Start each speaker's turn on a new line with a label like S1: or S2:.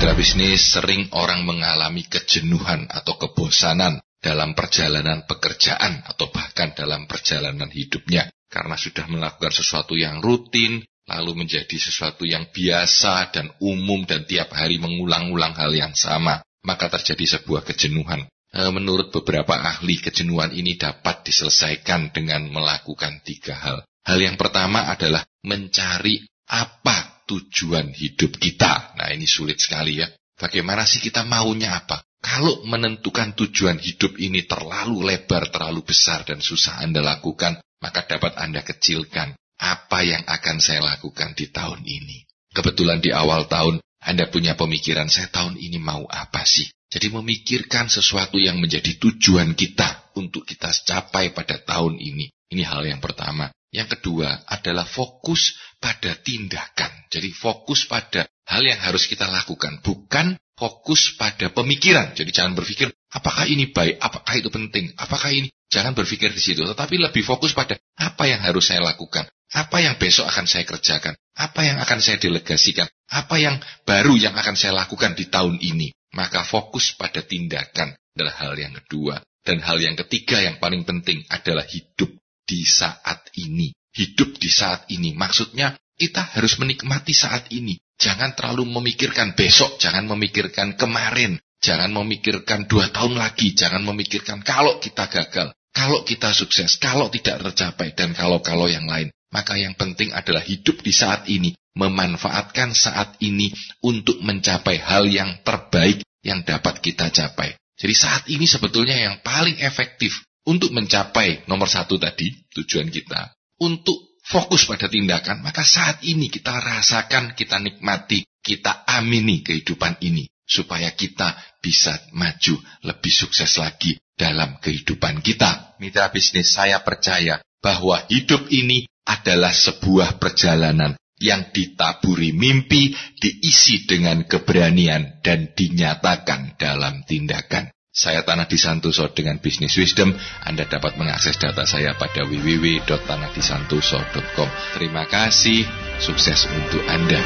S1: Mitra bisnis sering orang mengalami kejenuhan atau kebosanan dalam perjalanan pekerjaan atau bahkan dalam perjalanan hidupnya. Karena sudah melakukan sesuatu yang rutin lalu menjadi sesuatu yang biasa dan umum dan tiap hari mengulang-ulang hal yang sama maka terjadi sebuah kejenuhan. E, menurut beberapa ahli kejenuhan ini dapat diselesaikan dengan melakukan tiga hal. Hal yang pertama adalah mencari apa tujuan hidup kita nah ini sulit sekali ya bagaimana sih kita maunya apa kalau menentukan tujuan hidup ini terlalu lebar, terlalu besar dan susah Anda lakukan, maka dapat Anda kecilkan apa yang akan saya lakukan di tahun ini. Kebetulan di awal tahun Anda punya pemikiran saya tahun ini mau apa sih? Jadi memikirkan sesuatu yang menjadi tujuan kita untuk kita capai pada tahun ini. Ini hal yang pertama. Yang kedua adalah fokus pada tindakan. Jadi fokus pada hal yang harus kita lakukan, bukan fokus pada pemikiran. Jadi jangan berpikir apakah ini baik, apakah itu penting, apakah ini jangan berpikir di situ, tetapi lebih fokus pada apa yang harus saya lakukan, apa yang besok akan saya kerjakan, apa yang akan saya delegasikan, apa yang baru yang akan saya lakukan di tahun ini. Maka fokus pada tindakan adalah hal yang kedua. Dan hal yang ketiga yang paling penting adalah hidup di saat ini. Hidup di saat ini. Maksudnya kita harus menikmati saat ini. Jangan terlalu memikirkan besok, jangan memikirkan kemarin, jangan memikirkan dua tahun lagi, jangan memikirkan kalau kita gagal, kalau kita sukses, kalau tidak tercapai, dan kalau-kalau yang lain. Maka yang penting adalah hidup di saat ini, memanfaatkan saat ini untuk mencapai hal yang terbaik yang dapat kita capai. Jadi saat ini sebetulnya yang paling efektif untuk mencapai nomor satu tadi, tujuan kita. Untuk fokus pada tindakan, maka saat ini kita rasakan, kita nikmati, kita amini kehidupan ini. Supaya kita bisa maju lebih sukses lagi dalam kehidupan kita. Mitra bisnis, saya percaya bahwa hidup ini adalah sebuah perjalanan yang ditaburi mimpi, diisi dengan keberanian, dan dinyatakan dalam tindakan. Saya Tanah Disantoso dengan Bisnis Wisdom. Anda dapat mengakses data saya pada www.tanahdisantoso.com. Terima kasih, sukses untuk Anda.